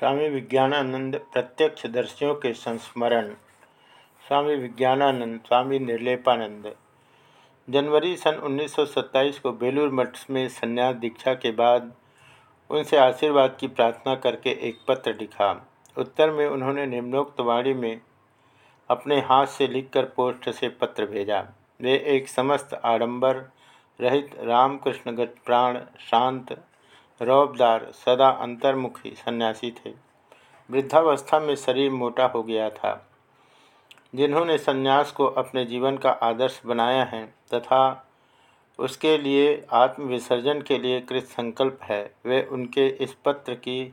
स्वामी विज्ञानानंद प्रत्यक्षदर्शियों के संस्मरण। स्वामी विज्ञानानंद, स्वामी निर्लेपानंद। जनवरी सन 1927 को बेलूर मठ में संन्यास दीक्षा के बाद उनसे आशीर्वाद की प्रार्थना करके एक पत्र लिखा। उत्तर में उन्होंने निम्नोक्त वाणी में अपने हाथ से लिखकर पोस्ट से पत्र भेजा। वे एक समस्त आडंबर रहित रामकृष्ण प्राण शांत रौबदार सदा अंतर्मुखी सन्यासी थे। वृद्धावस्था में शरीर मोटा हो गया था। जिन्होंने सन्यास को अपने जीवन का आदर्श बनाया है तथा उसके लिए आत्मविसर्जन के लिए कृत संकल्प है, वे उनके इस पत्र की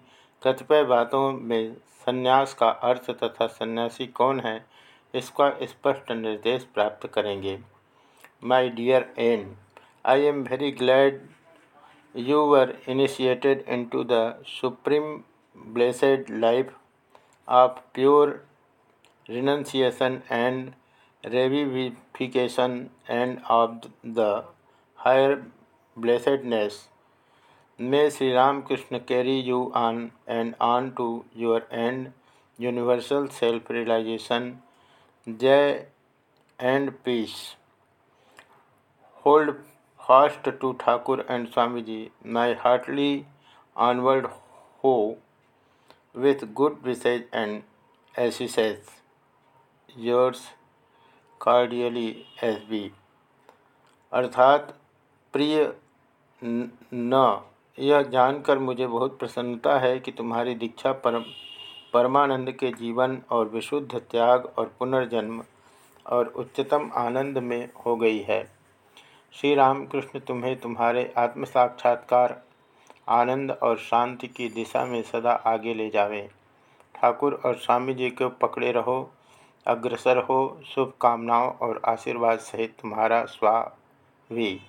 कतिपय बातों में सन्यास का अर्थ तथा सन्यासी कौन है, इसका स्पष्ट निर्देश प्राप्त करेंगे। My dear N I am very glad you were initiated into the supreme blessed life of pure renunciation and revivification and of the higher blessedness. May Sri Ramakrishna carry you on and on to your end, universal self-realization, joy and peace. Hold fast Thakur and Swami ji my heartily onward हो with good wishes and assistance. Yours cordially S B अर्थात प्रिय न, यह जानकर मुझे बहुत प्रसन्नता है कि तुम्हारी दीक्षा परम, परमानंद के जीवन और विशुद्ध त्याग और पुनर्जन्म और उच्चतम आनंद में हो गई है श्री रामकृष्ण तुम्हें तुम्हारे आत्म साक्षात्कार आनंद और शांति की दिशा में सदा आगे ले जावे। ठाकुर और स्वामी जी को पकड़े रहो, अग्रसर हो, शुभकामनाओं और आशीर्वाद सहित तुम्हारा स्वाभी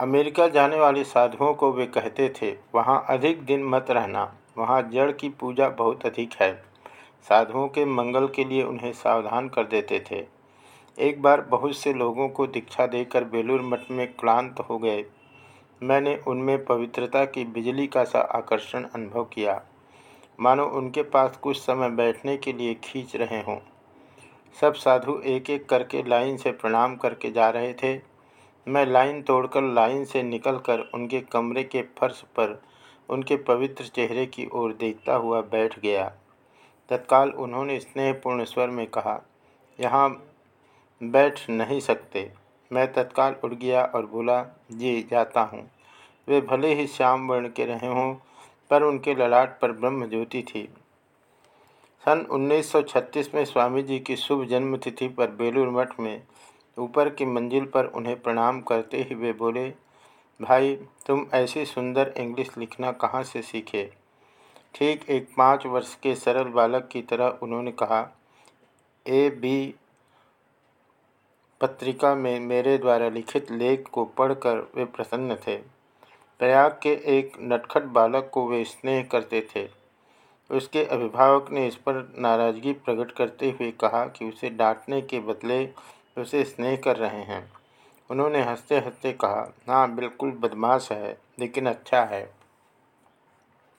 अमेरिका जाने वाले साधुओं को वे कहते थे, वहाँ अधिक दिन मत रहना, वहाँ जड़ की पूजा बहुत अधिक है। साधुओं के मंगल के लिए उन्हें सावधान कर देते थे। एक बार बहुत से लोगों को दीक्षा देकर बेलूर मठ में क्लांत हो गए। मैंने उनमें पवित्रता की बिजली का सा आकर्षण अनुभव किया। मानो उनके पास कुछ समय बैठने के लिए खींच रहे हों। सब साधु एक एक करके लाइन से प्रणाम करके जा रहे थे। मैं लाइन तोड़कर लाइन से निकलकर उनके कमरे के फर्श पर उनके पवित्र चेहरे की ओर देखता हुआ बैठ गया। तत्काल उन्होंने स्नेहपूर्ण स्वर में कहा, यहाँ बैठ नहीं सकते। मैं तत्काल उठ गया और बोला, जी, जाता हूँ। वे भले ही श्याम वर्ण के रहे हों, पर उनके ललाट पर ब्रह्म ज्योति थी। सन 1936 में स्वामी जी की शुभ जन्मतिथि पर बेलूर मठ में ऊपर की मंजिल पर उन्हें प्रणाम करते ही वे बोले, भाई, तुम ऐसी सुंदर इंग्लिश लिखना कहाँ से सीखे? ठीक एक पाँच वर्ष के सरल बालक की तरह उन्होंने कहा, ए, बी पत्रिका में मेरे द्वारा लिखित लेख को पढ़कर वे प्रसन्न थे। प्रयाग के एक नटखट बालक को वे स्नेह करते थे। उसके अभिभावक ने इस पर नाराज़गी प्रकट करते हुए कहा कि उसे डांटने के बदले उसे स्नेह कर रहे हैं। उन्होंने हँसते हँसते कहा हाँ बिल्कुल बदमाश है, लेकिन अच्छा है।